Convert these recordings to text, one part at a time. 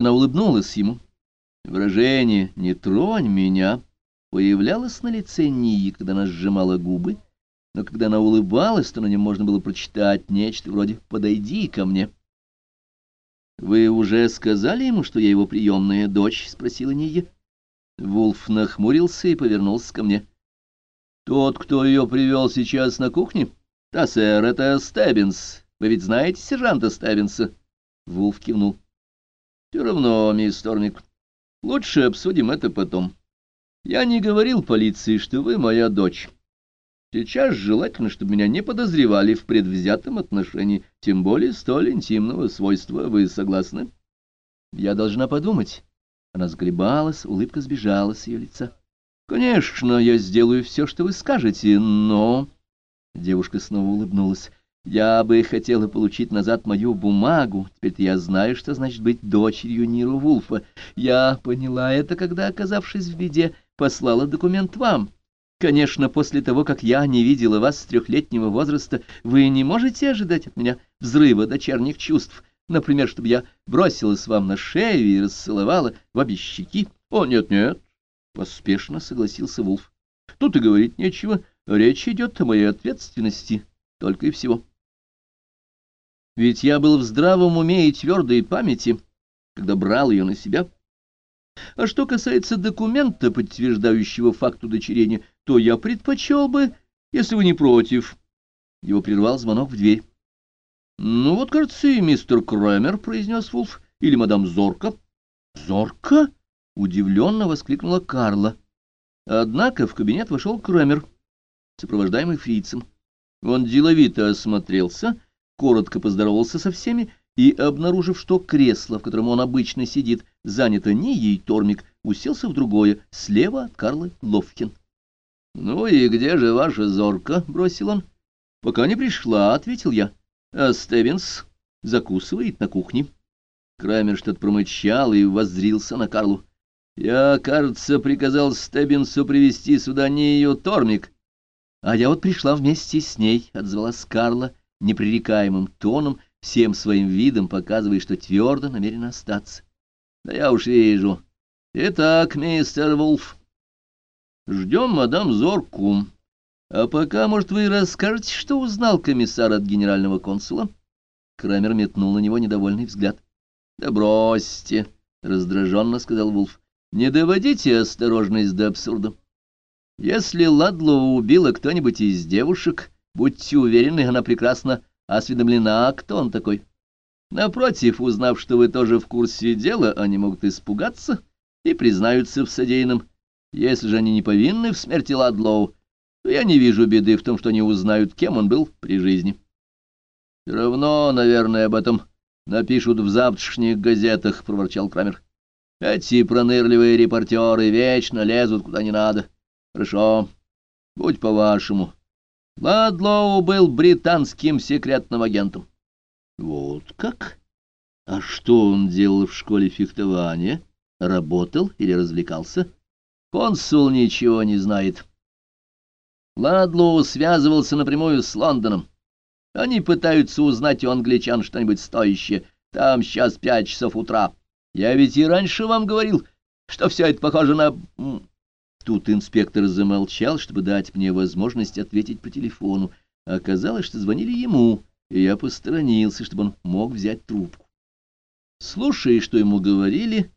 Она улыбнулась ему. Выражение «не тронь меня» появлялось на лице Нии, когда она сжимала губы, но когда она улыбалась, то на нем можно было прочитать нечто вроде «подойди ко мне». «Вы уже сказали ему, что я его приемная дочь?» — спросила Ния. Вулф нахмурился и повернулся ко мне. «Тот, кто ее привел сейчас на кухне?» «Да, сэр, это Стеббинс. Вы ведь знаете сержанта Стеббинса?» Вулф кивнул. «Все равно, мисс Тормик, лучше обсудим это потом. Я не говорил полиции, что вы моя дочь. Сейчас желательно, чтобы меня не подозревали в предвзятом отношении, тем более столь интимного свойства. Вы согласны? Я должна подумать. Она сгребалась, улыбка сбежала с ее лица. Конечно, я сделаю все, что вы скажете, но... Девушка снова улыбнулась. Я бы хотела получить назад мою бумагу. Теперь я знаю, что значит быть дочерью Ниру Вулфа. Я поняла это, когда, оказавшись в беде, послала документ вам. Конечно, после того, как я не видела вас с трехлетнего возраста, вы не можете ожидать от меня взрыва дочерних чувств. Например, чтобы я бросилась вам на шею и расцеловала в обе щеки. О, нет-нет, поспешно согласился Вулф. Тут и говорить нечего. Речь идет о моей ответственности, только и всего. Ведь я был в здравом уме и твердой памяти, когда брал ее на себя. А что касается документа, подтверждающего факт удочерения, то я предпочел бы, если вы не против. Его прервал звонок в дверь. — Ну вот, кажется, и мистер Крамер, — произнес Вулф, — или мадам Зорка. — Зорка? — удивленно воскликнула Карла. Однако в кабинет вошел Крамер, сопровождаемый фрицем. Он деловито осмотрелся, коротко поздоровался со всеми и, обнаружив, что кресло, в котором он обычно сидит, занято не ей Тормик, уселся в другое, слева от Карлы Ловкин. — Ну и где же ваша зорка? — бросил он. — Пока не пришла, — ответил я. — А Стевенс закусывает на кухне. Крамер что-то промычал и воззрился на Карлу. — Я, кажется, приказал Стеббинсу привести сюда не ее Тормик. — А я вот пришла вместе с ней, — отзвалась Карла непререкаемым тоном, всем своим видом показывая, что твердо намерена остаться. — Да я уж вижу. Итак, мистер Вулф, ждем мадам Зорку. А пока, может, вы расскажете, что узнал комиссар от генерального консула? Крамер метнул на него недовольный взгляд. — Да бросьте, — раздраженно сказал Вулф. — Не доводите осторожность до абсурда. Если Ладлоу убила кто-нибудь из девушек, будьте уверены, она прекрасно осведомлена, кто он такой. Напротив, узнав, что вы тоже в курсе дела, они могут испугаться и признаются в содеянном. Если же они не повинны в смерти Ладлоу, то я не вижу беды в том, что они узнают, кем он был при жизни. — равно, наверное, об этом напишут в завтрашних газетах, — проворчал Крамер. — Эти пронырливые репортеры вечно лезут куда не надо. Хорошо, будь по-вашему. Ладлоу был британским секретным агентом. Вот как? А что он делал в школе фехтования? Работал или развлекался? Консул ничего не знает. Ладлоу связывался напрямую с Лондоном. Они пытаются узнать у англичан что-нибудь стоящее. Там сейчас пять часов утра. Я ведь и раньше вам говорил, что все это похоже на... Тут инспектор замолчал, чтобы дать мне возможность ответить по телефону. Оказалось, что звонили ему, и я посторонился, чтобы он мог взять трубку. Слушая, что ему говорили,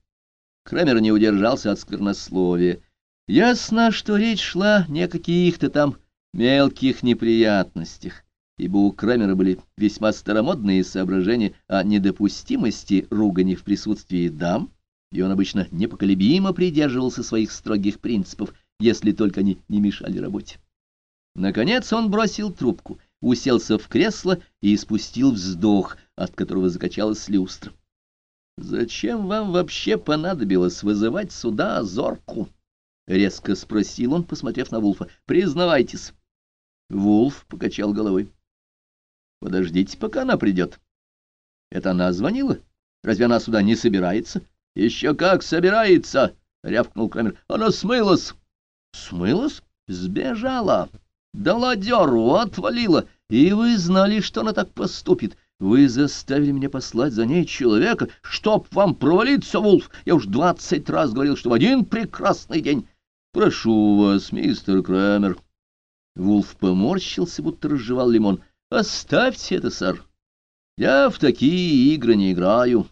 Крамер не удержался от сквернословия. Ясно, что речь шла не о каких-то там мелких неприятностях, ибо у Крамера были весьма старомодные соображения о недопустимости ругани в присутствии дам, и он обычно непоколебимо придерживался своих строгих принципов, если только они не мешали работе. Наконец он бросил трубку, уселся в кресло и испустил вздох, от которого закачалась люстра. «Зачем вам вообще понадобилось вызывать сюда Зорку?» — резко спросил он, посмотрев на Вулфа. «Признавайтесь». Вулф покачал головой. «Подождите, пока она придет». «Это она звонила? Разве она сюда не собирается?» — Еще как собирается! — рявкнул Крамер. — Она смылась! — Смылась? Сбежала! Дала дёру, отвалила! И вы знали, что она так поступит. Вы заставили меня послать за ней человека, чтоб вам провалиться, Вулф. Я уж двадцать раз говорил, что в один прекрасный день... Прошу вас, мистер Крамер. Вулф поморщился, будто разжевал лимон. Оставьте это, сэр. Я в такие игры не играю.